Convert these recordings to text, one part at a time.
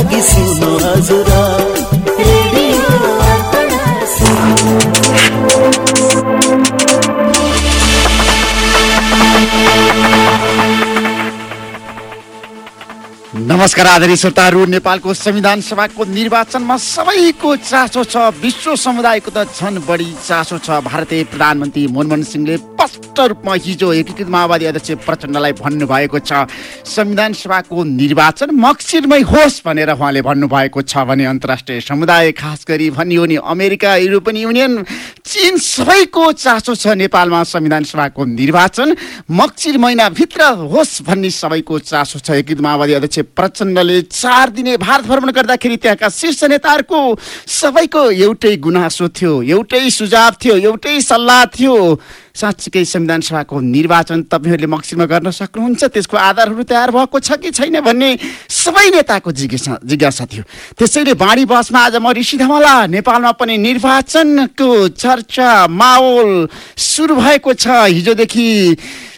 लागि सुन्नु हजुर। नमस्कार आदरणीय श्रोताहरू नेपालको संविधान सभाको निर्वाचनमा सबैको चासो छ विश्व समुदायको त झन् बढी चासो छ। भारतीय प्रधानमन्त्री मनमोहन सिंहले स्पष्ट रूपमा हिजो एकीकृत माओवादी अध्यक्ष प्रचण्डलाई भन्नुभएको छ संविधान सभाको निर्वाचन मक्सिरमै होस् भनेर उहाँले भन्नुभएको छ भने अन्तर्राष्ट्रिय समुदाय खास गरी भनियो नि अमेरिका युरोपियन युनियन चिन सबैको चासो छ। नेपालमा संविधान सभाको निर्वाचन मक्सिर महिनाभित्र होस् भन्ने सबैको चासो छ। एकीकृत माओवादी अध्यक्ष प्रचण्डले चार दिने भारत भ्रमण गर्दाखेरि त्यहाँका शीर्ष नेताहरूको सबैको एउटै गुनासो थियो एउटै सुझाव थियो एउटै सल्लाह थियो। साँच्चीकै संविधान सभाको निर्वाचन तपाईँहरूले मक्सिरमा गर्न सक्नुहुन्छ। त्यसको आधारहरू तयार भएको छ कि छैन भन्ने सबै नेताको जिज्ञासा जिज्ञासा थियो। त्यसैले बाढी बसमा आज म ऋषि धमला नेपालमा पनि निर्वाचनको चर्चा माहौल सुरु भएको छ। हिजोदेखि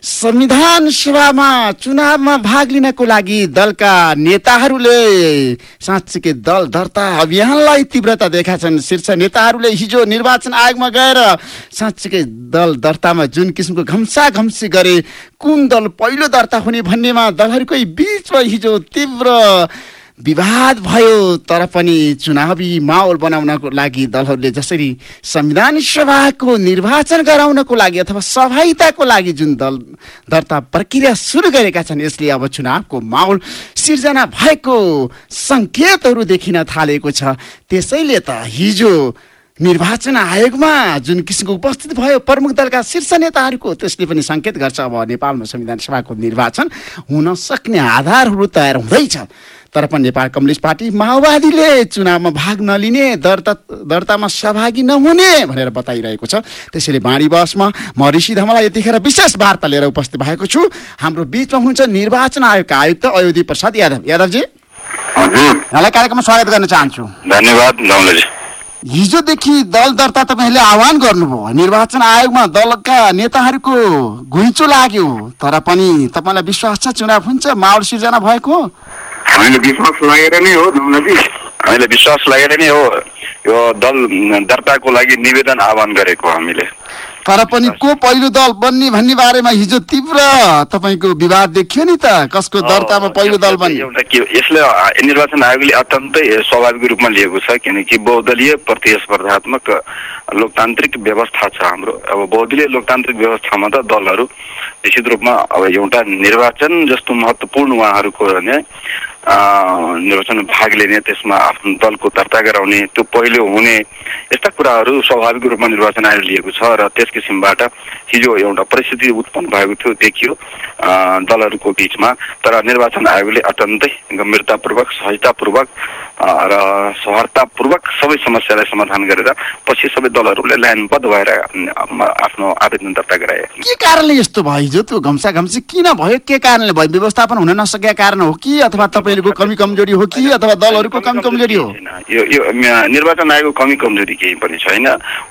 संविधान सभामा चुनावमा भाग लिनको लागि दलका नेताहरूले साँच्चीकै दल दर्ता अभियानलाई तीव्रता देखाछन् शीर्ष नेताहरूले हिजो निर्वाचन आयोगमा गएर साँच्चीकै दल दर्तामा जुन किसिमको घम्सा घम्सी गरे कुन दल पहिलो दर्ता हुने भन्नेमा दलहरूकै बिचमा हिजो तीव्र विवाद भयो तर पनि चुनावी माहौल बनाउनको लागि दलहरूले जसरी संविधान सभाको निर्वाचन गराउनको लागि अथवा सहभागिताको लागि जुन दल दर्ता प्रक्रिया सुरु गरेका छन् यसले अब चुनावको माहौल सिर्जना भएको सङ्केतहरू देखिन थालेको छ। त्यसैले त हिजो निर्वाचन आयोगमा जुन किसिमको उपस्थित भयो प्रमुख दलका शीर्ष नेताहरूको त्यसले पनि सङ्केत गर्छ अब नेपालमा संविधान सभाको निर्वाचन हुन सक्ने आधारहरू तयार हुँदैछ। तर पनि नेपाल कम्युनिस्ट पार्टी माओवादीले चुनावमा भाग नलिने दर्ता दर्तामा सहभागी नहुने भनेर बताइरहेको छ। त्यसैले बाँडी बसमा म ऋषि धमलाई यतिखेर विशेष वार्ता लिएर उपस्थित भएको छु। हाम्रो बिचमा हुनुहुन्छ निर्वाचन आयोगका आयुक्त अयोधी प्रसाद यादव। यादवजी? यहाँलाई कार्यक्रममा स्वागत गर्न चाहन्छु। धन्यवाद। हिजोदेखि दल दर्ता तपाईँहरूले आह्वान गर्नुभयो। निर्वाचन आयोगमा दलका नेताहरूको घुइँचो लाग्यो। तर पनि तपाईँलाई विश्वास छ चुनाव हुन्छ माहौल सिर्जना भएको हामीले विश्वास लागेर नै हो हामीले विश्वास लागेर नै हो। यो दल दर्ताको लागि निवेदन आह्वान गरेको हामीले। तर पनि को पहिलो दल बन्ने भन्ने बारेमा हिजो तीव्र तपाईँको विवाद देखियो नि त। कसको दर्तामा पहिलो दल बन्ने? एउटा के यसले अ, निर्वाचन आयोगले अत्यन्तै स्वाभाविक रूपमा लिएको छ किनकि बहुदलीय प्रतिस्पर्धात्मक लोकतान्त्रिक व्यवस्था छ हाम्रो। अब बहुदलीय लोकतान्त्रिक व्यवस्थामा त दलहरू निश्चित रूपमा अब एउटा निर्वाचन जस्तो महत्त्वपूर्ण उहाँहरूको अ, निर्वाचनमा भाग लिने त्यसमा आफ्नो दलको दर्ता गराउने त्यो पहिलो हुने यस्ता कुराहरू स्वाभाविक रूपमा निर्वाचन आयोगले लिएको छ र त्यस किसिमबाट हिजो एउटा परिस्थिति उत्पन्न भएको थियो देखियो दलहरूको बिचमा। तर निर्वाचन आयोगले अत्यन्तै गम्भीरतापूर्वक सहजतापूर्वक र सौहार्दतापूर्वक सबै समस्यालाई समाधान गरेर पछि सबै दलहरूले लाइनबद्ध भएर आफ्नो आवेदन दर्ता गराए। के कारणले यस्तो भयो हिजो? त्यो घम्सा घम्सी किन भयो? के कारणले भयो? व्यवस्थापन हुन नसकेका कारण हो कि? अथवा तपाईँहरूको कमी कमजोरी हो कि अथवा दलहरूको कमी कमजोरी हो। यो निर्वाचन आयोगको कमी कमजोरी केही पनि छैन।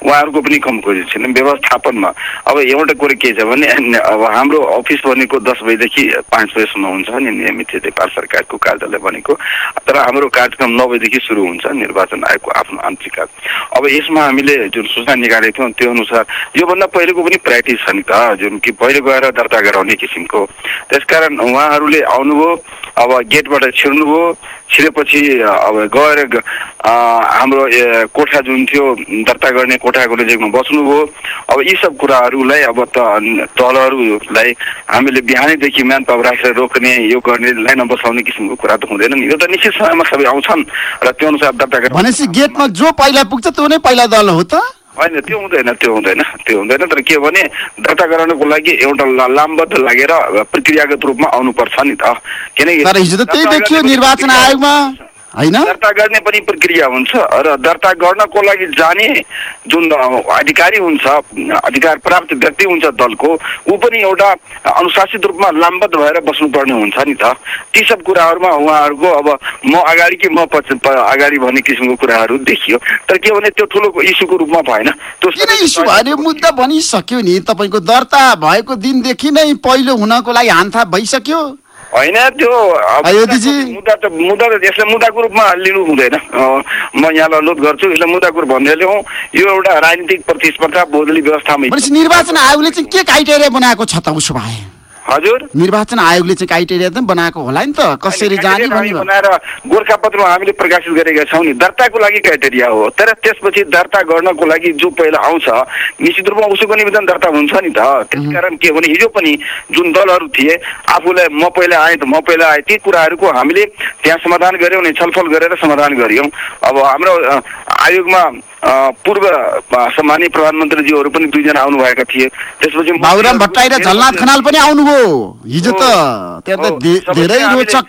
उहाँहरूको पनि कमजोरी छैन। व्यवस्थापनमा अब एउटा कुरो के छ भने अब हाम्रो अफिस बनेको दस बजीदेखि पाँच बजीसम्म हुन्छ नि नियमित नेपाल सरकारको कार्यालय बनेको। तर हाम्रो कार्यक्रम नौ बजीदेखि सुरु हुन्छ निर्वाचन आयोगको आफ्नो आन्तरिक। अब यसमा हामीले जुन सूचना निकालेको थियौँ त्यो अनुसार योभन्दा पहिलेको पनि प्र्याक्टिस छ नि त जुन कि पहिले गएर दर्ता गराउने किसिमको। त्यसकारण उहाँहरूले आउनुभयो अब गेटबाट छिर्नुभयो। छिरेपछि अब गएर हाम्रो कोठा जुन थियो दर्ता गर्ने कोठाको लेजेकमा बस्नुभयो। अब यी सब कुराहरूलाई अब त दलहरूलाई हामीले बिहानैदेखि म्यान पावर राखेर रोक्ने यो गर्ने लाइनमा बसाउने किसिमको कुरा त हुँदैन नि। यो त निश्चित समयमा सबै आउँछन्। र त्यो अनुसार दर्ता गरेर भनेपछि गेटमा जो पहिला पुग्छ त्यो नै पहिला दल हो त। होइन त्यो हुँदैन त्यो हुँदैन त्यो हुँदैन। तर के भने दर्ता गराउनको लागि एउटा लामबद्ध लागेर प्रक्रियागत रूपमा आउनुपर्छ नि त। किनकि होइन? दर्ता गर्ने पनि प्रक्रिया हुन्छ र दर्ता गर्नको लागि जाने जुन अधिकारी हुन्छ अधिकार प्राप्त व्यक्ति हुन्छ दलको ऊ पनि एउटा अनुशासित रूपमा लामबद्ध भएर बस्नुपर्ने हुन्छ नि त। ती सब कुराहरूमा उहाँहरूको अब म अगाडि कि म पछि अगाडि भन्ने किसिमको कुराहरू देखियो। तर के भने त्यो ठुलो इस्युको रूपमा भएन। त्यो मुद्दा बनिसक्यो नि तपाईँको दर्ता भएको दिनदेखि नै पहिलो हुनको लागि हानथाप भइसक्यो। होइन त्यो। मुद्दा त मुद्दा त यसलाई मुद्दाको रूपमा लिनु हुँदैन। म यहाँलाई अनुरोध गर्छु यसलाई मुद्दाको रूप भन्दै ल्याउँ यो एउटा राजनीतिक प्रतिस्पर्धा बोधली व्यवस्थामा निर्वाचन आयोगले चाहिँ के क्राइटेरिया बनाएको छ त उसो भए? हजुर? निर्वाचन आयोगले चाहिँ क्राइटेरिया त बनाएको होला नि त। कसरी जाने। बनाएर गोर्खापत्रमा हामीले प्रकाशित गरेका छौँ नि दर्ताको लागि क्राइटेरिया हो। तर त्यसपछि दर्ता गर्नको लागि जो पहिला आउँछ निश्चित रूपमा उसको निवेदन दर्ता हुन्छ नि त। त्यसकारण के हो भने हिजो पनि जुन दलहरू थिए आफूलाई म पहिला आएँ त म पहिला आएँ ती कुराहरूको हामीले त्यहाँ समाधान गऱ्यौँ नि छलफल गरेर समाधान गऱ्यौँ। अब हाम्रो आयोगमा पूर्व सम्मानीय प्रधानमन्त्रीज्यूहरू पनि दुईजना आउनुभएका थिए। त्यसपछि बाबुराम भट्टराई र झलनाथ खनाल पनि आउनुभयो। हिजो त त्यहाँ धेरै रोचक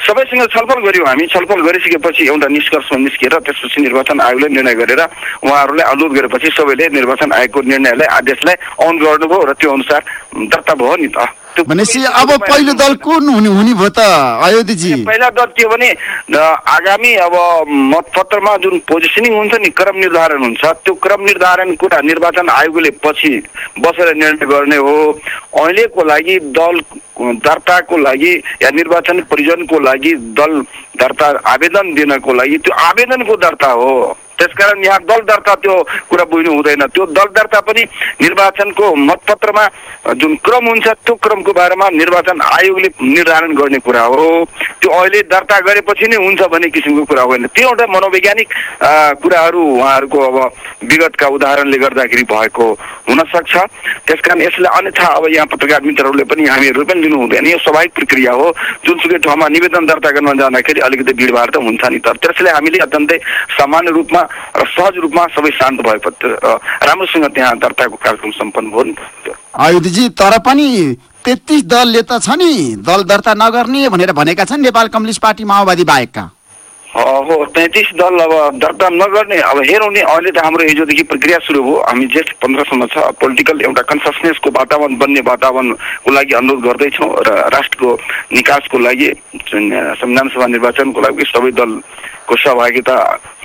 सबैसँग छलफल गऱ्यौँ हामी। छलफल गरिसकेपछि एउटा निष्कर्षमा निस्किएर त्यसपछि निर्वाचन आयोगले निर्णय गरेर उहाँहरूलाई अनुरोध गरेपछि सबैले निर्वाचन आयोगको निर्णयलाई आदेशलाई अन गर्नुभयो र त्यो अनुसार दर्ता भयो नि त। भनेपछि अब पहिलो दल कुन हुने हुने भयो त अयोध्यजी? पहिला दल के भने आगामी अब मतपत्रमा जुन पोजिसनिङ हुन्छ नि क्रम निर्धारण हुन्छ त्यो क्रम निर्धारण कुरा निर्वाचन आयोगले पछि बसेर निर्णय गर्ने हो। अहिलेको लागि दल दर्ताको लागि या निर्वाचन परिजनको लागि दल दर्ता आवेदन दिनको लागि त्यो आवेदनको दर्ता हो। त्यसकारण यहाँ दल दर्ता त्यो कुरा बुझ्नु हुँदैन। त्यो दल दर्ता पनि निर्वाचनको मतपत्रमा जुन क्रम हुन्छ त्यो क्रमको बारेमा निर्वाचन आयोगले निर्धारण गर्ने कुरा हो। त्यो अहिले दर्ता गरेपछि नै हुन्छ भन्ने किसिमको कुरा होइन। त्यो एउटा मनोवैज्ञानिक कुराहरू उहाँहरूको अब विगतका उदाहरणले गर्दाखेरि भएको हुनसक्छ त्यसकारण यसलाई अन्यथा अब यहाँ पत्रकार मित्रहरूले पनि हामीहरू पनि लिनु हुँदैन। यो स्वाभाविक प्रक्रिया हो। जुनसुकै ठाउँमा निवेदन दर्ता गर्न जाँदाखेरि अलिकति भिडभाड त हुन्छ नि तर त्यसले हामीले अत्यन्तै सामान्य रूपमा र सहज रूपमा सबै शान्त भएपछि राम्रोसँग त्यहाँ दर्ताको कार्यक्रम सम्पन्न भयो नि त अयोध्यजी तर पनि तेत्तिस दलले त छ नि दल दर्ता नगर्ने भनेर भनेका छन् नेपाल कम्युनिस्ट पार्टी माओवादी बाहेकका। हो तैँतिस दल अब दर्ता नगर्ने अब हेरौँ नि अहिले त हाम्रो हिजोदेखि प्रक्रिया सुरु भयो। हामी जेठ पन्ध्रसम्म छ पोलिटिकल एउटा कन्ससनेसको वातावरण बन्ने वातावरणको लागि अनुरोध गर्दैछौँ र राष्ट्रको निकासको लागि संविधान सभा निर्वाचनको लागि सबै दलको सहभागिता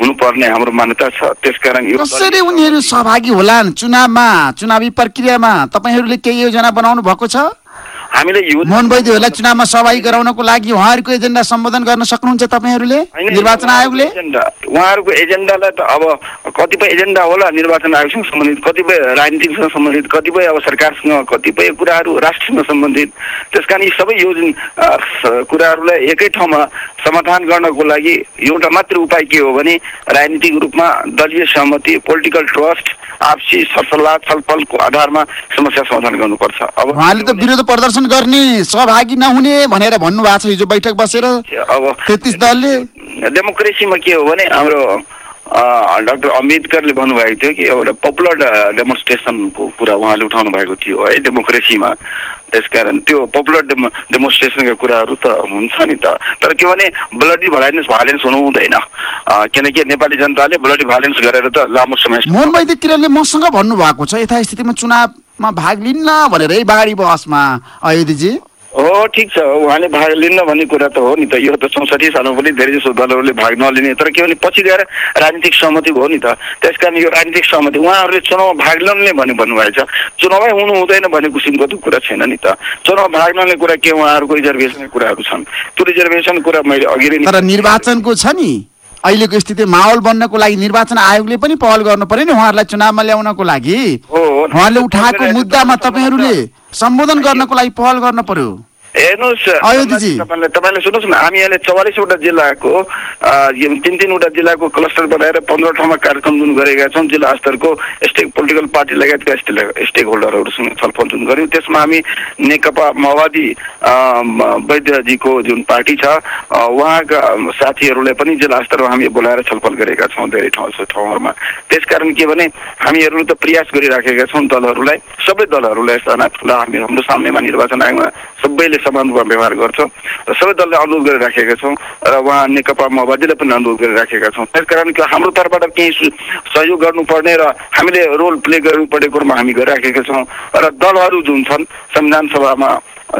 हुनुपर्ने हाम्रो मान्यता छ। त्यसकारण कसरी उनीहरू सहभागी होलान्? चुनावमा चुनावी प्रक्रियामा तपाईँहरूले केही योजना बनाउनु भएको छ? हामीले मोहन वैद्यहरूलाई चुनावमा सहभागी गराउनको लागि उहाँहरूको एजेन्डा सम्बोधन गर्न सक्नुहुन्छ तपाईँहरूले? निर्वाचन आयोगले? उहाँहरूको एजेन्डालाई त अब कतिपय एजेन्डा होला निर्वाचन आयोगसँग सम्बन्धित कतिपय राजनीतिसँग सम्बन्धित कतिपय अब सरकारसँग कतिपय कुराहरू राष्ट्रसँग सम्बन्धित। त्यस कारण यी सबै यो जुन अ, स- कुराहरूलाई एकै ठाउँमा समाधान गर्नको लागि एउटा मात्र उपाय के हो भने राजनीतिक रूपमा दलीय सहमति पोलिटिकल ट्रस्ट आपसी सरसल्लाह छलफलको आधारमा समस्या समाधान गर्नुपर्छ। अब उहाँले त विरोध प्रदर्शन गर्ने सहभागी नहुने भनेर भन्नुभएको छ हिजो बैठक बसेर। अब तेत्तिस दलले। डेमोक्रेसीमा के हो भने हाम्रो डाक्टर अम्बेदकरले भन्नुभएको थियो कि एउटा पपुलर डेमोन्स्ट्रेसनको कुरा उहाँले उठाउनु भएको थियो है डेमोक्रेसीमा। त्यसकारण त्यो पपुलर डेमो डेमोन्स्ट्रेसनका कुराहरू त हुन्छ नि त। तर के भने ब्लडी भाइलेन्स भाइलेन्स हुनु हुँदैन। किनकि नेपाली जनताले ब्लडी भाइलेन्स गरेर त लामो समय मोहन वैद्य किरणले मसँग भन्नुभएको छ यथास्थितिमा चुनावमा भाग लिन्न भनेरै बाढी बहसमा? अयोध्यजी हो ठिक छ। उहाँले भाग लिन्न भन्ने कुरा त हो नि त। यो त चौसठी सालमा पनि धेरै जसो दलहरूले भाग नलिने। तर के भने पछि गएर राजनीतिक सहमति भयो नि त। त्यसकारण यो राजनीतिक सहमति उहाँहरूले चुनावमा भाग नलिने भन्ने भन्नुभएको छ चुनावै हुनु हुँदैन भन्ने किसिमको त कुरा छैन नि त। चुनाव भाग नलिने कुरा के उहाँहरूको रिजर्भेसनका कुराहरू छन्। त्यो रिजर्भेसन कुरा मैले अघि नै तर निर्वाचनको छ नि। अहिलेको स्थिति माहौल बन्नको लागि निर्वाचन आयोगले पनि पहल गर्नु पर्यो नि उहाँहरूलाई चुनावमा ल्याउनको लागि। हो उहाँहरूले उठाएको मुद्दामा तपाईँहरूले सम्बोधन गर्नको लागि पहल गर्नु पर्यो हेर्नुहोस् अयोध्यजी। तपाईँले तपाईँले सुन्नुहोस् न हामी अहिले चौवालिसवटा जिल्लाको तिन तिनवटा जिल्लाको क्लस्टर बनाएर पन्ध्र ठाउँमा कार्यक्रम जुन गरेका छौँ जिल्ला स्तरको स्टेक पोलिटिकल पार्टी लगायतका स्टेक होल्डरहरूसँग छलफल जुन गऱ्यौँ त्यसमा हामी नेकपा माओवादी वैद्यजीको जुन पार्टी छ उहाँका साथीहरूलाई पनि जिल्ला स्तरमा हामी बोलाएर छलफल गरेका छौँ धेरै ठाउँ ठाउँहरूमा त्यसकारण के भने हामीहरू त प्रयास गरिराखेका छौँ दलहरूलाई सबै दलहरूलाई हामी हाम्रो सामनेमा निर्वाचन आयोगमा सबैले समान रूपमा व्यवहार गर्छौँ र सबै दलले अनुरोध गरिराखेका छौँ र उहाँ नेकपा माओवादीले पनि अनुरोध गरिराखेका छौँ। त्यसकारण कि हाम्रो तर्फबाट केही सहयोग गर्नुपर्ने र हामीले रोल प्ले गर्नुपर्ने कुरोमा हामी गरिराखेका छौँ र दलहरू जुन छन् संविधान सभामा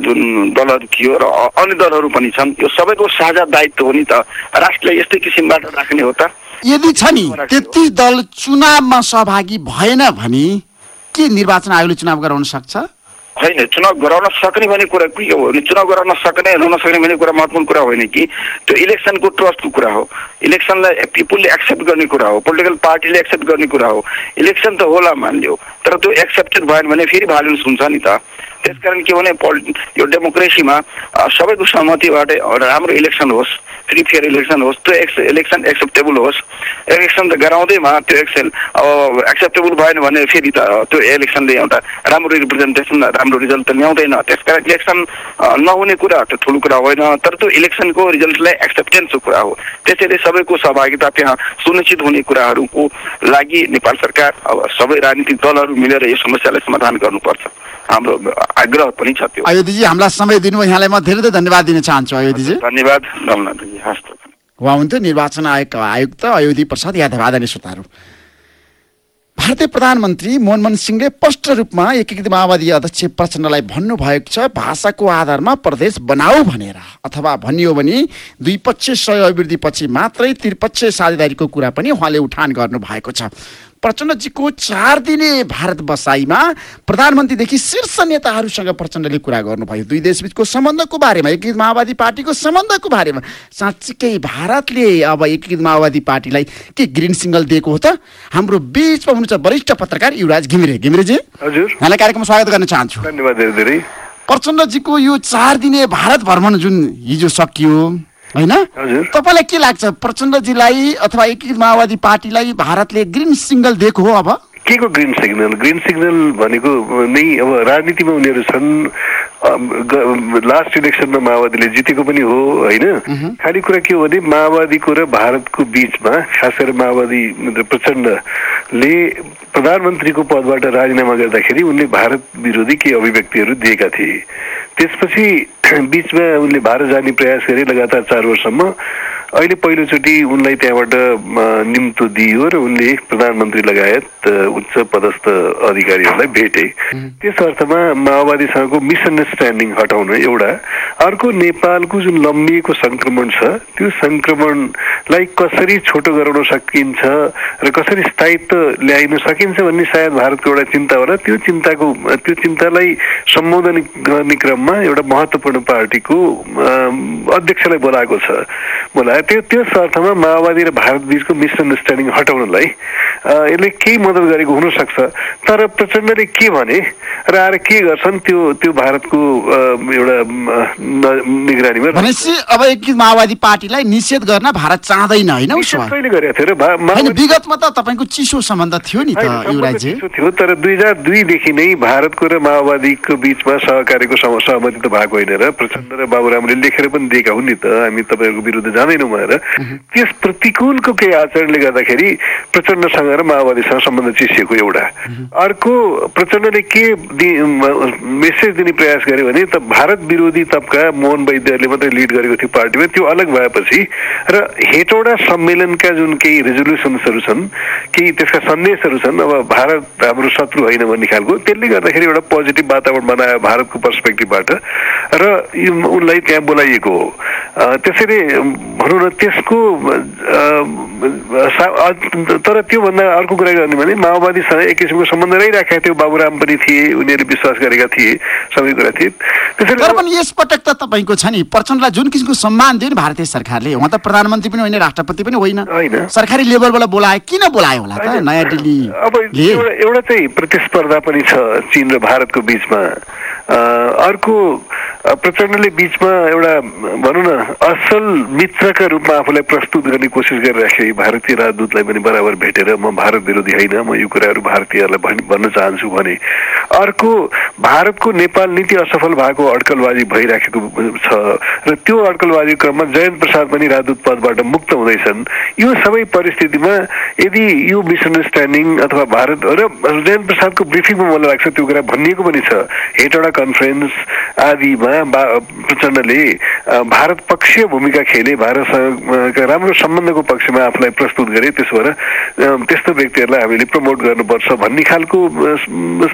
जुन दलहरू थियो र अन्य दलहरू पनि छन् यो सबैको साझा दायित्व हो नि त। राष्ट्रलाई यस्तै किसिमबाट राख्ने हो त। यदि छ नि तेत्तिस दल चुनावमा सहभागी भएन भने के निर्वाचन आयोगले चुनाव गराउन सक्छ? होइन चुनाव गराउन सक्ने भन्ने कुरा के हो? भने चुनाव गराउन सक्ने नसक्ने भन्ने कुरा महत्त्वपूर्ण कुरा होइन कि? त्यो इलेक्सनको ट्रस्टको कुरा हो। इलेक्सनलाई पिपुलले एक्सेप्ट गर्ने कुरा हो। पोलिटिकल पार्टीले एक्सेप्ट गर्ने कुरा हो। इलेक्सन त होला मानिलियो तर त्यो एक्सेप्टेड भएन भने फेरि भाइलेन्स हुन्छ नि त। त्यसकारण के भने यो डेमोक्रेसीमा सबैको सहमतिबाट एउटा राम्रो इलेक्सन होस् फ्री फेयर इलेक्सन होस् त्यो एक्स इलेक्सन एक्सेप्टेबल होस्। इलेक्सन त गराउँदैमा त्यो एक्सेल अब एक्सेप्टेबल भएन भने फेरि त त्यो इलेक्सनले एउटा राम्रो रिप्रेजेन्टेसन राम्रो रिजल्ट त ल्याउँदैन। त्यसकारण इलेक्सन नहुने कुरा त्यो ठुलो कुरा होइन तर त्यो इलेक्सनको रिजल्टलाई एक्सेप्टेन्सको कुरा हो। त्यसैले सबैको सहभागिता त्यहाँ सुनिश्चित हुने कुराहरूको लागि नेपाल सरकार अब सबै राजनीतिक दलहरू मिलेर यो समस्यालाई समाधान गर्नुपर्छ। हाम्रो आग्रह पनि छ त्यो। अयोध्यजी हामीलाई समय दिनुभयो। यहाँलाई म धेरै धेरै धन्यवाद दिन चाहन्छु अयोध्यजी। धन्यवाद। उहाँ हुन्थ्यो निर्वाचन आयोगका आयुक्त अयोधी प्रसाद यादव आदरणीय श्रोताहरू। भारतीय प्रधानमन्त्री मनमोहन सिंहले स्पष्ट रूपमा एकीकृत माओवादी अध्यक्ष प्रचण्डलाई भन्नुभएको छ भाषाको आधारमा प्रदेश बनाऊ भनेर। अथवा भनियो भने द्विपक्षीय सहअभिवृद्धिपछि मात्रै त्रिपक्षीय साझेदारीको कुरा पनि उहाँले उठान गर्नु भएको छ। प्रचण्डजीको चार दिने भारत बसाइमा प्रधानमन्त्रीदेखि शीर्ष नेताहरूसँग प्रचण्डले कुरा गर्नुभयो। दुई देशबिचको सम्बन्धको बारेमा एकीकृत माओवादी पार्टीको सम्बन्धको बारेमा। साँच्चीकै भारतले अब एकीकृत माओवादी पार्टीलाई के ग्रिन सिग्नल दिएको हो त? हाम्रो बिचमा हुनुहुन्छ वरिष्ठ पत्रकार युवराज घिमिरे। घिमिरेजी हजुर। यहाँलाई कार्यक्रम स्वागत गर्न चाहन्छु। धन्यवाद धेरै धेरै। प्रचण्डजीको यो चार दिने भारत भ्रमण जुन हिजो सकियो होइन। तपाईँलाई के लाग्छ? प्रचण्डजीलाई अथवा एकीकृत माओवादी पार्टीलाई भारतले ग्रिन सिग्नल दिएको हो अब? के को ग्रिन सिग्नल? ग्रिन सिग्नल भनेको नै अब राजनीतिमा उनीहरू छन् लास्ट इलेक्सनमा माओवादीले जितेको पनि हो होइन? खालि कुरा के हो भने माओवादीको र भारतको बिचमा खास गरेर माओवादी प्रचण्डले प्रधानमन्त्रीको पदबाट राजीनामा गर्दाखेरि उनले भारत विरोधी केही अभिव्यक्तिहरू दिएका थिए। त्यसपछि बिचमा उनले भारत जाने प्रयास गरे लगातार चार वर्षसम्म अहिले पहिलोचोटि उनलाई त्यहाँबाट निम्तो दिइयो र उनले प्रधानमन्त्री लगायत उच्च पदस्थ अधिकारीहरूलाई भेटे। त्यस अर्थमा माओवादीसँगको मिसअन्डरस्ट्यान्डिङ हटाउन एउटा अर्को नेपालको जुन लम्बिएको सङ्क्रमण छ त्यो सङ्क्रमणलाई कसरी छोटो गराउन सकिन्छ र कसरी स्थायित्व ल्याइन सकिन्छ भन्ने सायद भारतको एउटा चिन्ता होला। त्यो चिन्ताको त्यो चिन्तालाई सम्बोधन गर्ने क्रममा एउटा महत्त्वपूर्ण पार्टीको अध्यक्षलाई बोलाएको छ। बोलायो त्यो त्यस अर्थमा माओवादी र भारत बिचको मिसअन्डरस्ट्यान्डिङ हटाउनलाई यसले केही मद्दत गरेको हुनसक्छ। तर प्रचण्डले के भने र आएर के गर्छन् त्यो त्यो भारतको एउटा निगरानीमा अब माओवादी पार्टीलाई निषेध गर्न भारत चाहँदैन होइन? कहिले गरेको थियो र विगतमा त तपाईँको चिसो सम्बन्ध थियो नि त चिसो थियो तर दुई हजार दुईदेखि नै भारतको र माओवादीको बिचमा सहकार्यको सह- सहमति त भएको होइन र प्रचण्ड र बाबुरामले लेखेर पनि दिएका हुन् नि त हामी तपाईँहरूको विरुद्ध जाँदैनौँ भनेर त्यस प्रतिकूलको केही आचरणले गर्दाखेरि प्रचण्डसँग र माओवादीसँग सम्बन्ध चिसिएको एउटा। अर्को प्रचण्डले के मेसेज दिने प्रयास गर्यो भने त भारत विरोधी तबका मोहन वैद्यहरूले मात्रै लिड गरेको थियो पार्टीमा त्यो अलग भएपछि र हेटौडा सम्मेलनका जुन केही रेजोल्युसन्सहरू छन् केही त्यसका सन्देशहरू छन् अब भारत हाम्रो शत्रु होइन भन्ने खालको त्यसले गर्दाखेरि एउटा पोजिटिभ वातावरण बनायो भारतको पर्सपेक्टिभबाट र उनलाई त्यहाँ बोलाइएको हो। अ, त्यसैले भनौँ न त्यसको तर त्योभन्दा अर्को कुरा गर्ने भने माओवादीसँग एक किसिमको सम्बन्ध रहिराखेका थियो बाबुराम पनि थिए उनीहरूले विश्वास गरेका थिए सबै कुरा थिए। त्यसैले तर पनि यसपटक त तपाईँको छ नि प्रचण्डलाई जुन किसिमको सम्मान दियो नि भारतीय सरकारले उहाँ त प्रधानमन्त्री पनि होइन राष्ट्रपति पनि होइन। सरकारी लेभलबाट बोलायो किन बोलायो होला त। नयाँ दिल्ली अब एउटा चाहिँ प्रतिस्पर्धा पनि छ चीन र भारतको बिचमा। अर्को प्रचण्डले बिचमा एउटा भनौँ न असल मित्रका रूपमा आफूलाई प्रस्तुत गर्ने कोसिस गरिराखे भारतीय राजदूतलाई पनि बराबर भेटेर म भारत विरोधी होइन म यो कुराहरू भारतीयहरूलाई भन्- भन्न चाहन्छु भने। अर्को भारतको नेपाल नीति असफल भएको अड्कलबाजी भइराखेको छ र त्यो अड्कलबाजी क्रममा जयन्त प्रसाद पनि राजदूत पदबाट मुक्त हुँदैछन्। यो सबै परिस्थितिमा यदि यो मिसअन्डरस्ट्यान्डिङ अथवा भारत र जयन्त प्रसादको ब्रिफिङमा मलाई लाग्छ त्यो कुरा भनिएको पनि छ। हेटवटा कन्फरेन्स आदिमा बा- प्रचण्डले भारत पक्षीय भूमिका खेले भारतसँगका राम्रो सम्बन्धको पक्षमा आफूलाई प्रस्तुत गरे त्यसो भएर त्यस्तो व्यक्तिहरूलाई हामीले प्रमोट गर्नुपर्छ भन्ने खालको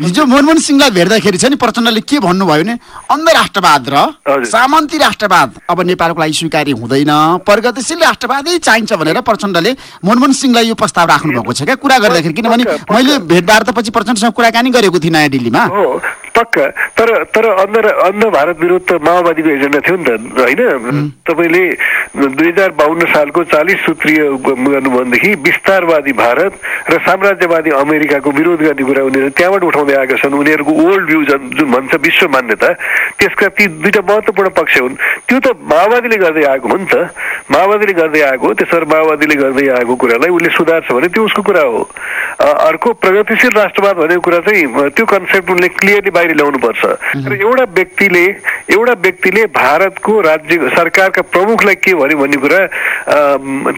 हिजो मनमोहन सिंहलाई भेट्दाखेरि चाहिँ नि प्रचण्डले के भन्नुभयो भने अन्ध राष्ट्रवाद र। सामन्ती राष्ट्रवाद अब नेपालको लागि स्वीकार्य हुँदैन प्रगतिशील राष्ट्रवादै चाहिन्छ भनेर प्रचण्डले मनमोहन सिंहलाई यो प्रस्ताव राख्नु भएको छ क्या कुरा गर्दाखेरि किनभने। मैले भेटवार्ता पछि प्रचण्डसँग कुराकानी गरेको थिएँ नयाँ दिल्लीमा हो पक्का तर तर अन्ध अन्ध भारत विरोध त माओवादीको एजेन्डा थियो नि त होइन? तपाईँले दुई हजार बाहन्न सालको चालिस सूत्रीय गर्नुभन्देखि विस्तारवादी भारत र साम्राज्यवादी अमेरिकाको विरोध गर्ने कुरा उनीहरू त्यहाँबाट उठाउँदै आएका छन्। उनीहरूको ओल्ड भ्यू जुन जुन भन्छ विश्व मान्यता त्यसका ती दुईटा महत्त्वपूर्ण पक्ष हुन्। त्यो त माओवादीले गर्दै आएको हो नि त। माओवादीले गर्दै आएको हो त्यसरी माओवादीले गर्दै आएको कुरालाई उसले सुधार्छ भने त्यो उसको कुरा हो। अर्को प्रगतिशील राष्ट्रवाद भनेको कुरा चाहिँ त्यो कन्सेप्ट उनले क्लियरली बाहिर ल्याउनुपर्छ। र एउटा व्यक्तिले एउटा व्यक्तिले भारतको राज्य सरकारका प्रमुखलाई के भन्यो भन्ने कुरा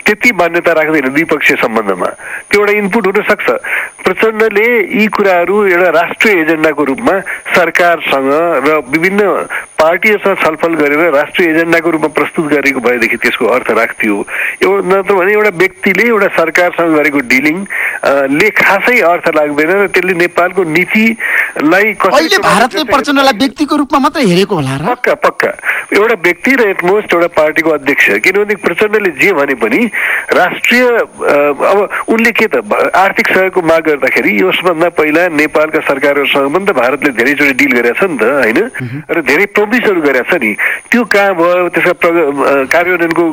त्यति मान्यता राख्दैन द्विपक्षीय सम्बन्धमा। त्यो एउटा इनपुट हुन सक्छ प्रचण्डले यी कुराहरू एउटा राष्ट्रिय एजेन्डाको रूपमा सरकारसँग र विभिन्न पार्टीहरूसँग छलफल गरेर राष्ट्रिय एजेन्डाको रूपमा प्रस्तुत गरेको भएदेखि त्यसको अर्थ राख्थ्यो एउटा नत्र भने एउटा व्यक्तिले एउटा सरकारसँग गरेको डिलिङ ले खासै अर्थ लाग्दैन र त्यसले नेपालको नीतिलाई कसरी भारतले प्रचण्डलाई व्यक्तिको रूपमा मात्रै हेरेको होला र पक्का पक्का। एउटा व्यक्ति र एटमोस्ट एउटा पार्टीको अध्यक्ष किनभने प्रचण्डले जे भने पनि राष्ट्रिय अब उनले के त आर्थिक सहयोगको माग गर्दाखेरि यसभन्दा पहिला नेपालका सरकारहरूसँग पनि त भारतले धेरैचोटि डिल गरेको छ नि त होइन? र धेरै प्रोमिसहरू गरेको छ नि। त्यो कहाँ भयो त्यसका प्रग कार्यान्वयनको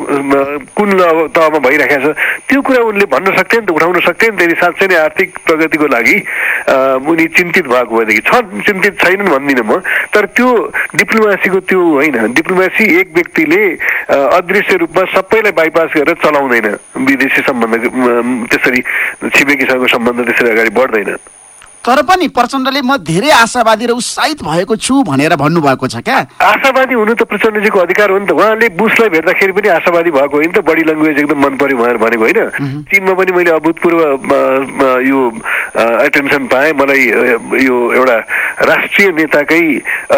कुन तहमा भइरहेको छ। त्यो कुरा उनले भन्न सक्थ्यो नि त उठाउन सक्थ्यो नि त साँच्चै नै आर्थिक प्रगतिको लागि उनी चिन्तित भएको भएदेखि। छन् चिन्तित छैनन् भन्दिनँ म तर त्यो डिप्लोमेसीको त्यो होइन डिप्लोमेसी एक व्यक्तिले अदृश्य रूपमा सबैलाई बाइपास गरेर चलाउँदैन विदेशी सम्बन्ध त्यसरी छिमेकीसँग सम्बन्ध त्यसरी अगाडि बढ्दैन। तर पनि प्रचण्डले म धेरै आशावादी र उत्साहित भएको छु भनेर भन्नुभएको छ क्या। आशावादी हुनु त प्रचण्डजीको अधिकार हो नि त। उहाँले बुसलाई भेट्दाखेरि पनि आशावादी भएको होइन त। बडी ल्याङ्ग्वेज एकदम मन पर्यो भनेर भनेको होइन। चिनमा पनि मैले अभूतपूर्व यो एटेन्सन पाएँ। मलाई यो एउटा राष्ट्रिय नेताकै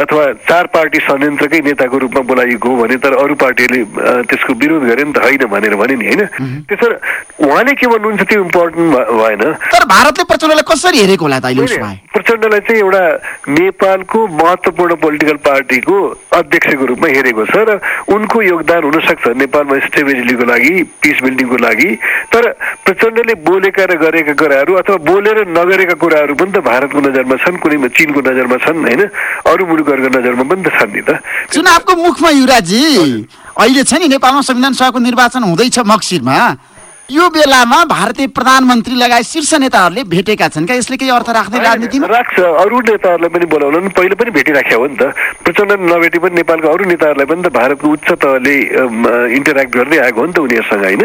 अथवा चार पार्टी संयन्त्रकै नेताको रूपमा बोलाइएको हो भने तर अरू पार्टीहरूले त्यसको विरोध गरे नि त होइन भनेर भने नि होइन। त्यसो उहाँले के भन्नुहुन्छ त्यो इम्पोर्टेन्ट भएन। तर भारतले प्रचण्डलाई कसरी हेरेको होला त? भए प्रचण्डलाई चाहिँ एउटा नेपालको महत्त्वपूर्ण पोलिटिकल पार्टीको अध्यक्षको रूपमा हेरेको छ र उनको योगदान हुनसक्छ नेपालमा स्टेबिलिटीको लागि पिस बिल्डिङको लागि। तर प्रचण्डले बोलेका र गरेका कुराहरू अथवा बोलेर नगरेका कुराहरू पनि त भारतको नजरमा छन् कुनै चिनको नजरमा छन् होइन? अरू मुलुकहरूको नजरमा पनि त छन् नि त। चुनावको मुखमा युवराजी अहिले छ नि नेपालमा संविधान सभाको निर्वाचन हुँदैछ मक्सिरमा। यो बेलामा भारतीय प्रधानमन्त्री लगायत शीर्ष नेताहरूले भेटेका छन्। क्या यसले केही अर्थ राख्दै राजनीतिमा राख्छ। अरू नेताहरूलाई पनि बोलाउला नि पहिले पनि भेटिराख्या हो नि त। प्रचण्ड नभेटे पनि नेपालको अरू नेताहरूलाई पनि त भारतको उच्च तहले इन्टरेक्ट गर्दै आएको हो नि त उनीहरूसँग होइन?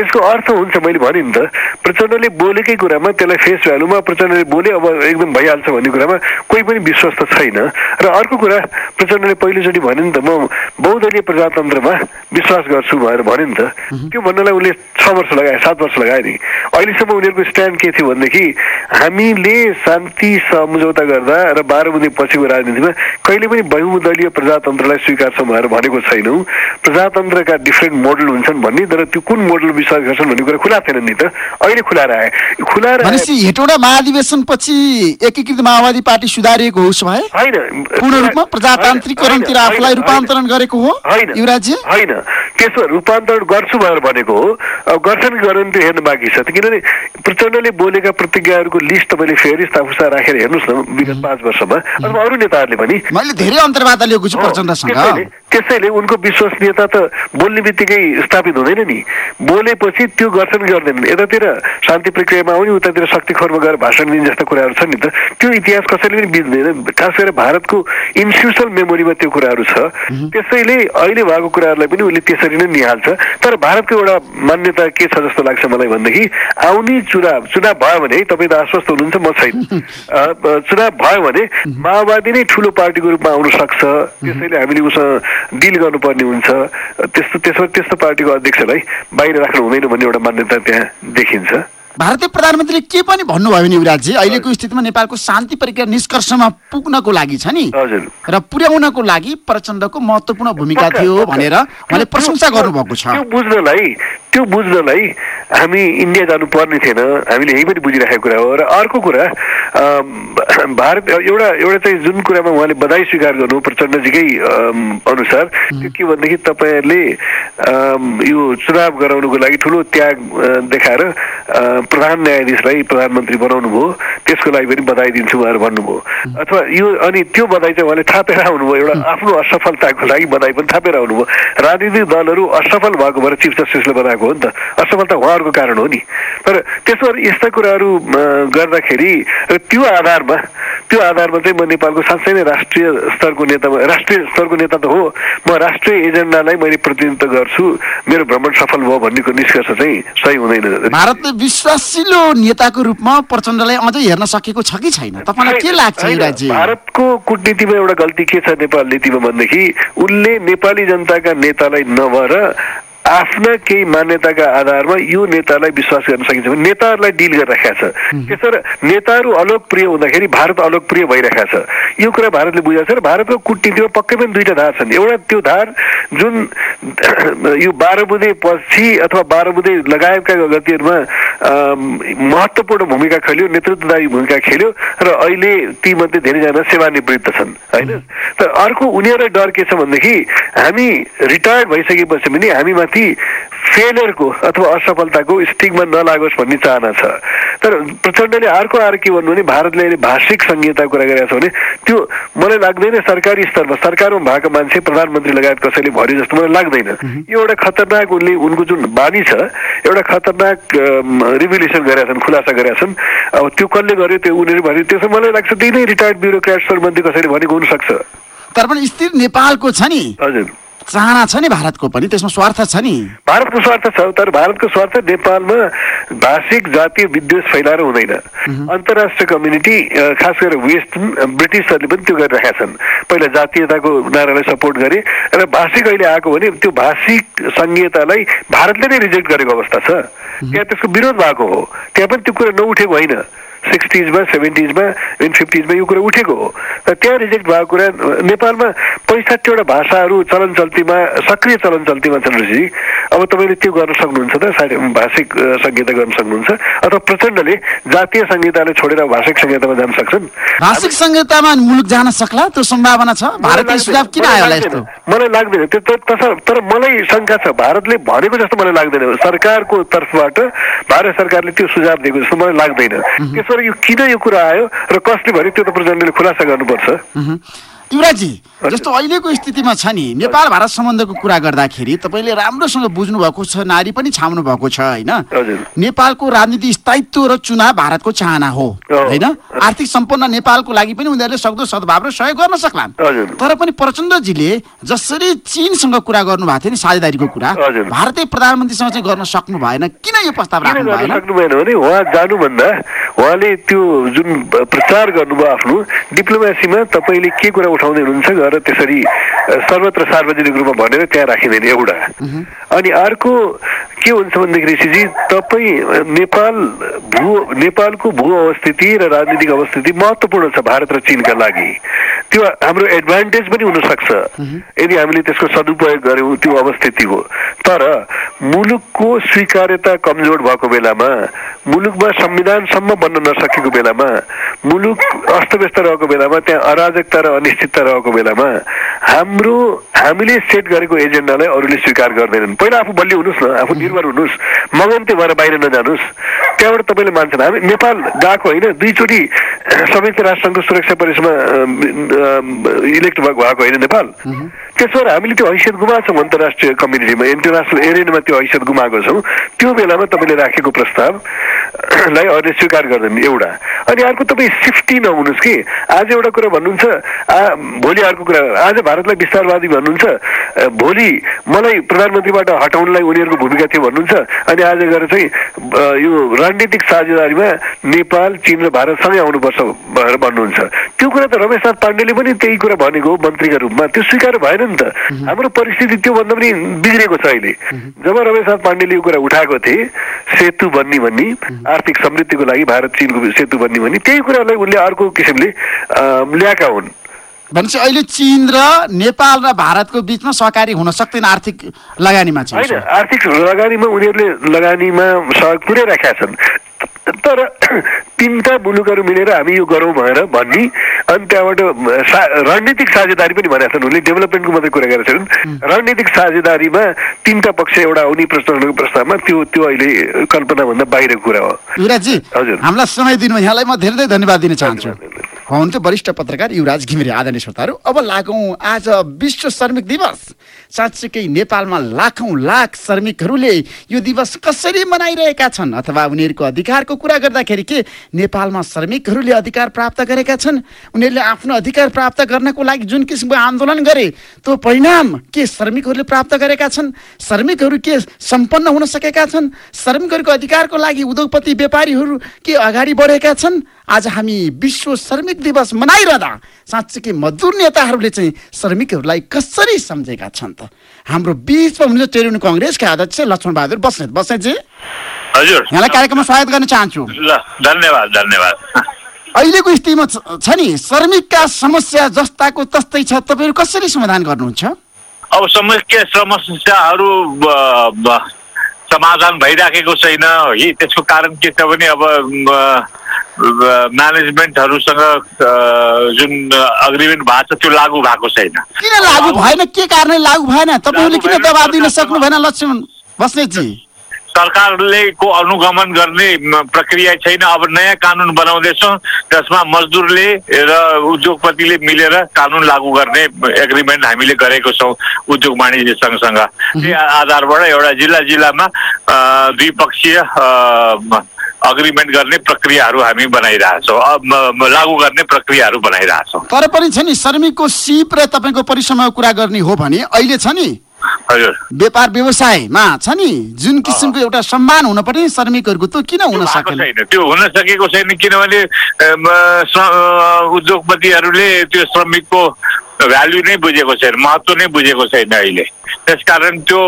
यसको अर्थ हुन्छ मैले भने नि त प्रचण्डले बोलेकै कुरामा त्यसलाई फेस भ्यालुमा प्रचण्डले बोले अब एकदम भइहाल्छ भन्ने कुरामा कोही पनि विश्वस्त छैन। र अर्को कुरा प्रचण्डले पहिलोचोटि भने नि त म बहुदलीय प्रजातन्त्रमा विश्वास गर्छु भनेर भने नि त। त्यो भन्नलाई उसले छ वर्ष लगाए सात वर्ष लगाए नि। अहिलेसम्म उनीहरूको स्ट्यान्ड के थियो भनेदेखि हामीले शान्ति सम्झौता गर्दा र बाह्र बुधे पछिको राजनीतिमा कहिले पनि बहुदलीय प्रजातन्त्रलाई स्वीकार्छौँ भनेर भनेको छैनौँ। प्रजातन्त्रका डिफ्रेन्ट मोडल हुन्छन् भन्ने तर त्यो कुन मोडल विश्वास गर्छन् भन्ने कुरा खुला थिएन नि त। अहिले खुलाएर आए भनेपछि हेटौँडा महाधिवेशन पछि एकीकृत माओवादी पार्टी सुधारिएको हो उसो भए होइन। पूर्ण रूपमा प्रजातान्त्रिकरणतिर आफूलाई रूपान्तरण गरेको हो होइन। युवराजी होइन। त्यसो रूपान्तरण गर्छु भनेर भनेको हो। गर्छन् कि गरेन त्यो हेर्नु बाँकी छ। किनभने प्रचण्डले बोलेका प्रतिज्ञाहरूको लिस्ट तपाईँले फेरि ताफुसा राखेर हेर्नुहोस् न विगत पाँच वर्षमा। अथवा अरू नेताहरूले पनि। मैले धेरै अन्तर्वार्ता लिएको छु प्रचण्डसँग। त्यसैले उनको विश्वसनीयता त बोल्ने बित्तिकै स्थापित हुँदैन नि। बोलेपछि त्यो गर्छन् कि गर्दैनन्? यतातिर शान्ति प्रक्रियामा आउने उतातिर शक्ति खोरमा गएर भाषण दिने जस्ता कुराहरू छन् नि त। त्यो इतिहास कसैले पनि बिच्दैन खास गरेर भारतको इन्स्टिट्युसनल मेमोरीमा त्यो कुराहरू छ। त्यसैले अहिले भएको कुराहरूलाई पनि उसले त्यसरी नै निहाल्छ। तर भारतको एउटा मान्यता के छ जस्तो लाग्छ मलाई भनेदेखि आउने चुनाव चुनाव भयो भने तपाईँ त आश्वस्त हुनुहुन्छ म छैन। चुनाव भयो भने माओवादी नै ठुलो पार्टीको रूपमा आउन सक्छ। त्यसैले हामीले उसँग डिल गर्नुपर्ने हुन्छ। त्यस्तो त्यसो त्यस्तो पार्टीको अध्यक्षलाई बाहिर राख्नु हुँदैन भन्ने एउटा मान्यता त्यहाँ देखिन्छ। भारतीय प्रधानमन्त्रीले के पनि भन्नुभयो भने युवराजी अहिलेको स्थितिमा नेपालको शान्ति प्रक्रिया निष्कर्षमा पुग्नको लागि छ नि? र पुर्याउनको लागि प्रचण्डको महत्वपूर्ण भूमिका थियो। भनेर उहाँले प्रशंसा गर्नुभएको छ। त्यो बुझ्नलाई त्यो बुझ्नलाई हामी इन्डिया जानु पर्ने थिएन। हामीले यही पनि बुझिराखेको कुरा हो। र अर्को कुरा भारत एउटा एउटा चाहिँ जुन कुरामा उहाँले बधाई स्वीकार गर्नु प्रचण्डजीकै अनुसार त्यो के भनेदेखि तपाईँहरूले यो चुनाव गराउनुको लागि ठुलो त्याग देखाएर प्रधान न्यायाधीशलाई प्रधानमन्त्री बनाउनु भयो त्यसको लागि पनि बधाई दिन्छु उहाँहरू भन्नुभयो। अथवा यो अनि त्यो बधाई चाहिँ उहाँले थापेर आउनुभयो एउटा आफ्नो असफलताको लागि बधाई पनि थापेर आउनुभयो। राजनीतिक दलहरू असफल भएको भएर चिफ जस्टिसले बनाएको हो नि त। असफलता उहाँहरूको कारण हो नि। तर त्यसो भएर यस्ता कुराहरू गर्दाखेरि र त्यो आधारमा त्यो आधारमा चाहिँ म नेपालको साँच्चै नै राष्ट्रिय स्तरको नेता राष्ट्रिय स्तरको नेता त हो। म राष्ट्रिय एजेन्डालाई मैले प्रतिनिधित्व गर्छु। मेरो भ्रमण सफल भयो भन्नेको निष्कर्ष चाहिँ सही हुँदैन। भारतले विश्वासिलो नेताको रूपमा प्रचण्डलाई अझै हेर्न सकेको छ कि छैन? तपाईँलाई के लाग्छ भारतको कुटनीतिमा एउटा गल्ती के छ नेपाल नीतिमा भनेदेखि उनले नेपाली जनताका नेतालाई नभएर आफ्ना केही मान्यताका आधारमा यो नेतालाई विश्वास गर्न सकिन्छ। भने नेताहरूलाई डिल गरिराखेको छ। त्यसरी नेताहरू अलोकप्रिय हुँदाखेरि भारत अलोकप्रिय भइरहेको छ। यो कुरा भारतले बुझेको छ र भारतको कुटनीतिमा पक्कै पनि दुईटा धार छन्। एउटा त्यो धार जुन यो बाह्र बुधे पछि अथवा बाह्र बुधे लगायतका गतिहरूमा महत्त्वपूर्ण भूमिका खेल्यो नेतृत्वदायी भूमिका खेल्यो र अहिले तीमध्ये धेरैजना सेवानिवृत्त छन् होइन? तर अर्को उनीहरूलाई डर के छ भनेदेखि हामी रिटायर्ड भइसकेपछि पनि हामीमाथि फेलियरको अथवा असफलताको स्टिगमा नलागोस् भन्ने चाहना छ तर प्रचण्डले अर्को आएर के भन्नु भने भारतले अहिले भाषिक संहिताको कुरा गरेको छ भने त्यो मलाई लाग्दैन सरकारी स्तरमा सरकारमा भएको मान्छे प्रधानमन्त्री लगायत कसैले भन्यो जस्तो मलाई लाग्दैन। यो एउटा खतरनाक उनले उनको जुन बानी छ एउटा खतरनाक रिभोल्युसन गरेका छन् खुलासा गरेका छन्। अब त्यो कसले गर्यो त्यो उनीहरू भन्यो त्यसो मलाई लाग्छ त्यही नै रिटायर्ड ब्युरोक्राट्सहरूमध्ये कसैले भनेको हुनसक्छ। तर पनि स्थिर नेपालको छ नि। हजुर। चाहना छ नि भारतको पनि त्यसमा स्वार्थ छ नि। भारतको स्वार्थ छ तर भारतको स्वार्थ नेपालमा भाषिक जातीय विद्वेष फैलाएर हुँदैन। अन्तर्राष्ट्रिय कम्युनिटी खास गरेर वेस्टर्न अ, ब्रिटिसहरूले पनि त्यो गरिरहेका छन्। पहिला जातीयताको नारालाई सपोर्ट गरे र भाषिक अहिले आएको भने त्यो भाषिक संहितालाई भारतले नै रिजेक्ट गरेको अवस्था छ। त्यहाँ त्यसको विरोध भएको हो। त्यहाँ पनि त्यो कुरा नउठेको होइन। सिक्सटिजमा सेभेन्टिजमा इभन फिफ्टिजमा यो कुरा उठेको हो। र त्यहाँ रिजेक्ट भएको कुरा नेपालमा पैँसठीवटा भाषाहरू चलन चल्तीमा सक्रिय चलन चल्तीमा छन् ऋषि। अब तपाईँले त्यो गर्न सक्नुहुन्छ त भाषिक संहिता गर्न सक्नुहुन्छ अथवा प्रचण्डले जातीय संहितालाई छोडेर भाषिक संहितामा जान सक्छन्। भाषिक संहितामा मुलुक जान सक्ला? त्यो सम्भावना छ? भारतीय मलाई सुझाव किन लाग्दैन- आयो होला मलाई यस्तो? लाग्दैन। मलाई लाग्दैन। त्यो तर मलाई शङ्का छ। भारतले भनेको जस्तो मलाई लाग्दैन। सरकारको तर्फबाट भारत सरकारले त्यो सुझाव दिएको जस्तो मलाई लाग्दैन। त्यसबाट यो किन यो कुरा आयो र कसले भन्यो त्यो त प्रचण्डले खुलासा गर्नुपर्छ। युवराजी जस्तो अहिलेको स्थितिमा छ नि नेपाल भारत सम्बन्धको कुरा गर्दाखेरि तपाईँले राम्रोसँग बुझ्नु भएको छ नारी पनि छाम्नु भएको छ होइन। नेपालको राजनीति स्थायित्व र चुनाव भारतको चाहना हो। होइन आर्थिक सम्पन्न नेपालको लागि पनि उनीहरूले सक्दो सद्भाव र सहयोग गर्न सक्लान्। तर पनि प्रचण्डजीले जसरी चीनसँग कुरा गर्नु भएको थियो नि साझेदारीको कुरा। भारतीय प्रधानमन्त्रीसँग चाहिँ गर्न सक्नु भएन किन यो प्रस्ताव राख्नु भएन सक्नु भएन भने उहाँ जानुभन्दा उहाँले त्यो जुन प्रचार गर्नुभयो आफ्नो डिप्लोमेसीमा तपाईँले के कुरा उठाउँदै हुनुहुन्छ गएर त्यसरी सर्वत्र सार्वजनिक रूपमा भनेर त्यहाँ राखिँदैन एउटा। अनि अर्को के हुन्छ भनेदेखि ऋषिजी तपाईँ नेपाल भू नेपालको भू अवस्थिति र राजनीतिक अवस्थिति महत्त्वपूर्ण छ भारत र चीनका लागि। त्यो हाम्रो एडभान्टेज पनि हुनसक्छ। यदि हामीले त्यसको सदुपयोग गऱ्यौँ त्यो अवस्थितिको तर मुलुकको स्वीकार्यता कमजोर भएको बेलामा मुलुकमा संविधानसम्म बन्न नसकेको बेलामा मुलुक अस्तव्यस्त रहेको बेलामा त्यहाँ अराजकता र अनिश्चितता रहेको बेलामा हाम्रो हामीले सेट गरेको एजेन्डालाई अरूले स्वीकार गर्दैनन्। पहिला आफू बलियो हुनुहोस् न आफू निर्भर हुनुहोस् मगन्ते भएर बाहिर नजानुहोस् त्यहाँबाट तपाईँले मान्छन्। हामी नेपाल गएको होइन दुईचोटि संयुक्त राष्ट्रसङ्घको सुरक्षा परिषदमा इलेक्ट भएको भएको होइन नेपाल। त्यसो भएर हामीले त्यो हैसियत गुमाएको छौँ अन्तर्राष्ट्रिय कम्युनिटीमा इन्टरनेसनल एरियामा त्यो हैसियत गुमाएको छौँ। त्यो बेलामा तपाईँले राखेको प्रस्तावलाई अरूले स्वीकार गर्दैन एउटा। अनि अर्को तपाईँ सिफ्टी नहुनुहोस् कि। आज एउटा कुरा भन्नुहुन्छ भोलि अर्को कुरा आज भारतलाई विस्तारवादी भन्नुहुन्छ। भोलि मलाई प्रधानमन्त्रीबाट हटाउनलाई उनीहरूको भूमिका थियो भन्नुहुन्छ। अनि आज गएर चाहिँ यो रणनीतिक साझेदारीमा नेपाल चीन र भारतसँगै आउनुपर्छ भनेर भन्नुहुन्छ। त्यो कुरा त रमेशनाथ पाण्डेले पनि त्यही कुरा भनेको मन्त्रीका रूपमा। त्यो स्वीकार भएन नि त। हाम्रो परिस्थिति त्योभन्दा पनि बिग्रेको छ अहिले। जब रमेशनाथ पाण्डेले यो कुरा उठाएको थिए सेतु बन्ने भन्ने आर्थिक समृद्धिको लागि भारत चिनको सेतु बन्ने भन्ने त्यही कुरालाई उनले अर्को किसिमले ल्याएका हुन्। भनेपछि अहिले चीन र नेपाल र भारतको बिचमा सहकारी हुन सक्दैन आर्थिक लगानीमा होइन चाहिँ आर्थिक लगानीमा उनीहरूले लगानीमा सहयोग पुर्याइराखेका छन्। तर तिनवटा मुलुकहरू मिलेर हामी यो गरौँ भनेर भन्ने अनि त्यहाँबाट सा रणनीतिक साझेदारी पनि भनेका छन् उनले डेभलपमेन्टको मात्रै कुरा गरेका छन् रणनीतिक साझेदारीमा तिनवटा पक्ष एउटा आउने प्रश्नहरूको प्रस्तावमा त्यो त्यो अहिले कल्पनाभन्दा बाहिरको कुरा हो। हजुर। हामीलाई समय दिनु यहाँलाई म धेरै धेरै धन्यवाद दिन चाहन्छु। हुनुहुन्थ्यो वरिष्ठ पत्रकार युवराज घिमिरे आदरणीय श्रोताहरू। अब लागौँ आज विश्व श्रमिक दिवस। साँच्चीकै नेपालमा लाखौँ लाख श्रमिकहरूले यो दिवस कसरी मनाइरहेका छन् अथवा उनीहरूको अधिकारको कुरा गर्दाखेरि के नेपालमा श्रमिकहरूले अधिकार प्राप्त गरेका छन्? उनीहरूले आफ्नो अधिकार प्राप्त गर्नको लागि जुन किसिमको आन्दोलन गरे त्यो परिणाम के श्रमिकहरूले प्राप्त गरेका छन्? श्रमिकहरू के सम्पन्न हुन सकेका छन्? श्रमिकहरूको अधिकारको लागि उद्योगपति व्यापारीहरू के अगाडि बढेका छन्? आज हामी विश्व श्रमिक दिवस मनाइरहँदा साँच्चीकै मजदुर नेताहरूले चाहिँ श्रमिकहरूलाई कसरी सम्झेका छन् त? हाम्रो बिचमा हुनुहुन्छ ट्रेड युनियन कङ्ग्रेसका अध्यक्ष लक्ष्मण बहादुर बस्नेत। बस्नेतजी। हजुर। यहाँलाई कार्यक्रममा स्वागत गर्न चाहन्छु। ल धन्यवाद धन्यवाद। अहिलेको स्थितिमा छ नि श्रमिकका समस्या जस्ताको तस्तै छ। तपाईँहरू कसरी समाधान गर्नुहुन्छ? अब समस्या समस्याहरू समाधान भइराखेको छैन। है त्यसको कारण के छ भने अब म्यानेजमेन्टहरूसँग जुन अग्रिमेन्ट भएको छ त्यो लागू भएको छैन। किन लागू भएन? के कारणले लागू भएन? तपाईँहरूले किन दबाब दिन सक्नु भएन लक्ष्मण? बस्नेतजी। सरकारले को अनुगमन गर्ने प्रक्रिया छैन। अब नयाँ कानुन बनाउँदैछौँ जसमा मजदुरले र उद्योगपतिले मिलेर कानुन लागू गर्ने एग्रिमेन्ट हामीले गरेको छौँ उद्योग वाणिज्य सङ्घसँग त्यही आधारबाट एउटा जिल्ला जिल्लामा द्विपक्षीय अग्रिमेन्ट गर्ने प्रक्रियाहरू हामी बनाइरहेछौँ लागू गर्ने प्रक्रियाहरू बनाइरहेछौँ तर पनि छ नि श्रमिकको सिप र तपाईँको परिश्रमको कुरा गर्ने हो भने अहिले छ नि व्यापार व्यवसायमा छ नि जुन किसिमको एउटा सम्मान हुन पर्ने श्रमिकहरूको त्यो किन हुन सकेन? छैन। त्यो हुन सकेको छैन किनभने उद्योगपतिहरूले त्यो श्रमिकको भ्याल्यु नै बुझेको छैन महत्त्व नै बुझेको छैन अहिले। त्यसकारण त्यो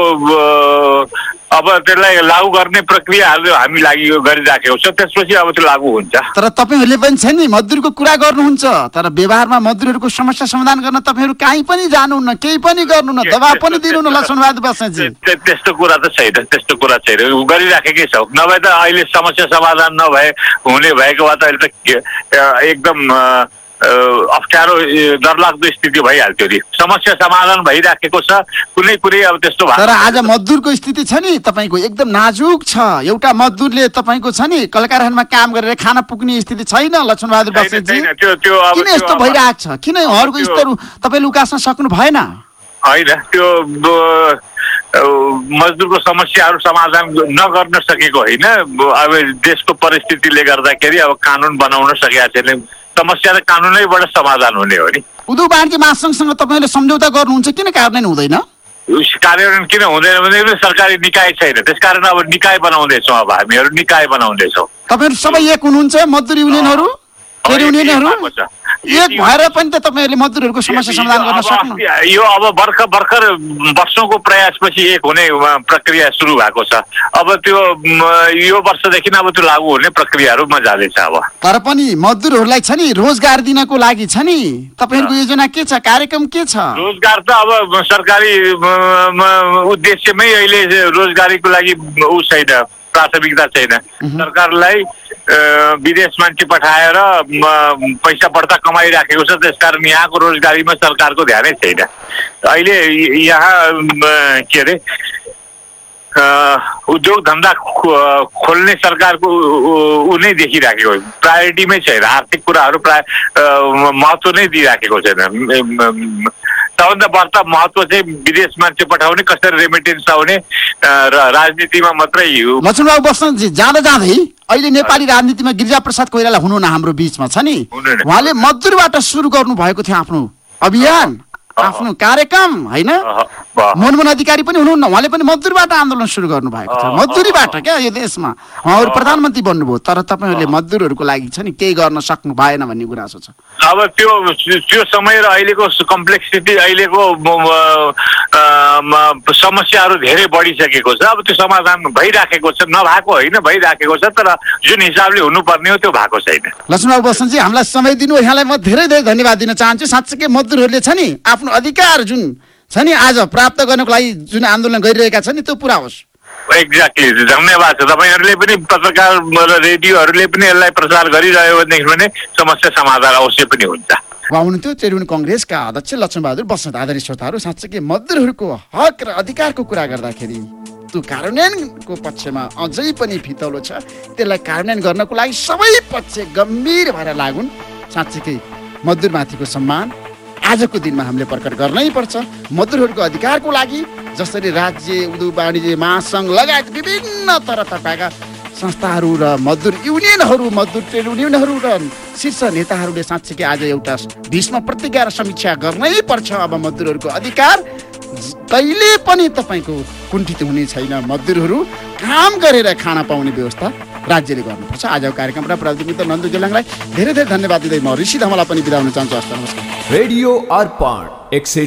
अब त्यसलाई लागू गर्ने प्रक्रियाहरू हामी लागि गरिराखेको छ त्यसपछि अब त्यो लागू हुन्छ। तर तपाईँहरूले पनि छ नि मजदुरको कुरा गर्नुहुन्छ। तर व्यवहारमा मजदुरहरूको समस्या समाधान गर्न तपाईँहरू कहीँ पनि जानुहुन्न केही पनि गर्नुहुन्न दबाब पनि दिनुहुन्न बस्नेतजी। त्य- त्यस्तो कुरा त छैन त्यस्तो कुरा छैन। गरिराखेकै छौँ। नभए त अहिले समस्या समाधान नभए हुने भएको भए त अहिले त एकदम अप्ठ्यारो डरलाग्दो स्थिति भइहाल्थ्यो नि समस्या समाधान भइराखेको छ। कुनै कुनै अब त्यस्तो भएको तर आज मजदुरको स्थिति छ नि। तपाईँको एकदम नाजुक छ। एउटा मजदुरले तपाईँको छ नि कल कारखानामा काम गरेर खान पुग्ने स्थिति छैन लक्ष्मण बहादुर बस्नेतजी। किन यस्तो भइरहेको छ? किन उहाँहरूको त्यो- स्तर तपाईँले उकास्न सक्नु भएन? होइन। त्यो मजदुरको समस्याहरू समाधान नगर्न सकेको होइन। अब देशको परिस्थितिले गर्दाखेरि अब कानुन बनाउन सकेका छैन समस्या त कानुनैबाट समाधान हुने हो नि। उद्योग वाणिज्य महासङ्घसँग तपाईँले सम्झौता गर्नुहुन्छ किन कार्यान्वयन हुँदैन? कार्यान्वयन किन हुँदैन भने सरकारी निकाय छैन। त्यसकारण अब निकाय बनाउँदैछौँ अब हामीहरू निकाय बनाउँदैछौँ। तपाईँहरू सबै एक हुनुहुन्छ मजदुर युनियनहरू एक- भएर पनि त तपाईँहरूले मजदुरहरूको समस्या समाधान गर्न सक्नु। यो अब भर्खर भर्खर वर्षौंको प्रयासपछि एक हुने प्रक्रिया सुरु भएको छ। अब त्यो यो वर्षदेखि अब त्यो लागू हुने प्रक्रियाहरूमा जाँदैछ अब। तर पनि मजदुरहरूलाई छ नि रोजगार दिनको लागि छ नि। तपाईँहरूको योजना के छ? कार्यक्रम के छ? रोजगार त अब सरकारी उद्देश्यमै अहिले रोजगारीको लागि ऊ छैन प्राथमिकता छैन। सरकारलाई विदेश मान्छे पठाएर पैसा बढ्ता कमाइराखेको छ त्यसकारण यहाँको रोजगारीमा सरकारको ध्यानै छैन। अहिले यहाँ के अरे उद्योग धन्दा खोल्ने सरकारको ऊ नै देखिराखेको प्रायोरिटीमै छैन। आर्थिक कुराहरू प्राय महत्त्व नै दिइराखेको छैन। सबभन्दा बढ्ता महत्त्व चाहिँ विदेश मान्छे पठाउने कसरी रेमिटेन्स आउने र राजनीतिमा मात्रै हो। लक्ष्मणबाबु बस्नेतजी जाँदा जाँदै अहिले नेपाली राजनीतिमा गिरिजा प्रसाद कोइराला हुनुहुन्न हाम्रो बिचमा छ नि। उहाँले मजदुरबाट सुरु गर्नु भएको थियो आफ्नो अभियान। आफ्नो कार्यक्रम होइन। मनमोहन अधिकारी पनि हुनुहुन्न। उहाँले पनि मजदुरबाट आन्दोलन सुरु गर्नु भएको छ मजदुरीबाट क्या यो देशमा? उहाँहरू प्रधानमन्त्री बन्नुभयो तर तपाईँहरूले मजदुरहरूको लागि छ नि केही गर्न सक्नु भएन भन्ने गुनासो छ अब त्यो त्यो समय र अहिलेको कम्प्लेक्सिटी अहिलेको समस्याहरू धेरै बढिसकेको छ। अब त्यो समाधान भइराखेको छ नभएको होइन भइराखेको छ तर जुन हिसाबले हुनुपर्ने हो त्यो भएको छैन। लक्ष्मणबाबु बसन्तजी हामीलाई समय दिनु। यहाँलाई म धेरै धेरै धन्यवाद दिन चाहन्छु। साँच्चीकै मजदुरहरूले छ नि आफ्नो अधिकार जुन छ नि आज प्राप्त गर्नको लागि जुन आन्दोलन गरिरहेका छन् नि त्यो पुरा होस्। एक्ज्याक्टली धन्यवाद छ। तपाईँहरूले पनि पत्रकार र रेडियोहरूले पनि यसलाई प्रचार गरिरह्यो भनेदेखि भने समस्या समाधान अवश्य पनि हुन्छ। उहाँ हुनुहुन्थ्यो त्रिभुवन कङ्ग्रेसका अध्यक्ष लक्ष्मणबहादुर बसन्त आदरणीय श्रोताहरू साँच्चीकै मजदुरहरूको हक र अधिकारको कुरा गर्दाखेरि त्यो कार्यान्वयनको पक्षमा अझै पनि फितौलो छ। त्यसलाई कार्यान्वयन गर्नको लागि सबै पक्ष गम्भीर भएर लागुन्। साँच्चीकै मजदुरमाथिको सम्मान आजको दिनमा हामीले प्रकट गर्नै पर्छ। मजदुरहरूको अधिकारको लागि जसरी राज्य उद्योग वाणिज्य महासङ्घ लगायत विभिन्न तरतरका संस्थाहरू र मजदुर युनियनहरू मजदुर ट्रेड युनियनहरू र शीर्ष नेताहरूले साँच्चीकै आज एउटा भीष्म प्रतिज्ञा र समीक्षा गर्नै पर्छ। अब मजदुरहरूको अधिकार कहिले पनि तपाईँको कुण्ठित हुने छैन। मजदुरहरू काम गरेर खाना पाउने व्यवस्था राज्यले गर्नुपर्छ। आजको कार्यक्रम र प्रविधि मित्र नन्दु गेलाङलाई धेरै धेरै धन्यवाद दिँदै म ऋषि धमला पनि बिदा हुन चाहन्छु। हस्त नमस्कार। रेडियो अर्पण एक सय